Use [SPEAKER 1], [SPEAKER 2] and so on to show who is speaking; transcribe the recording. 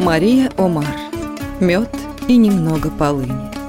[SPEAKER 1] Мария Омар. Мед и немного полыни.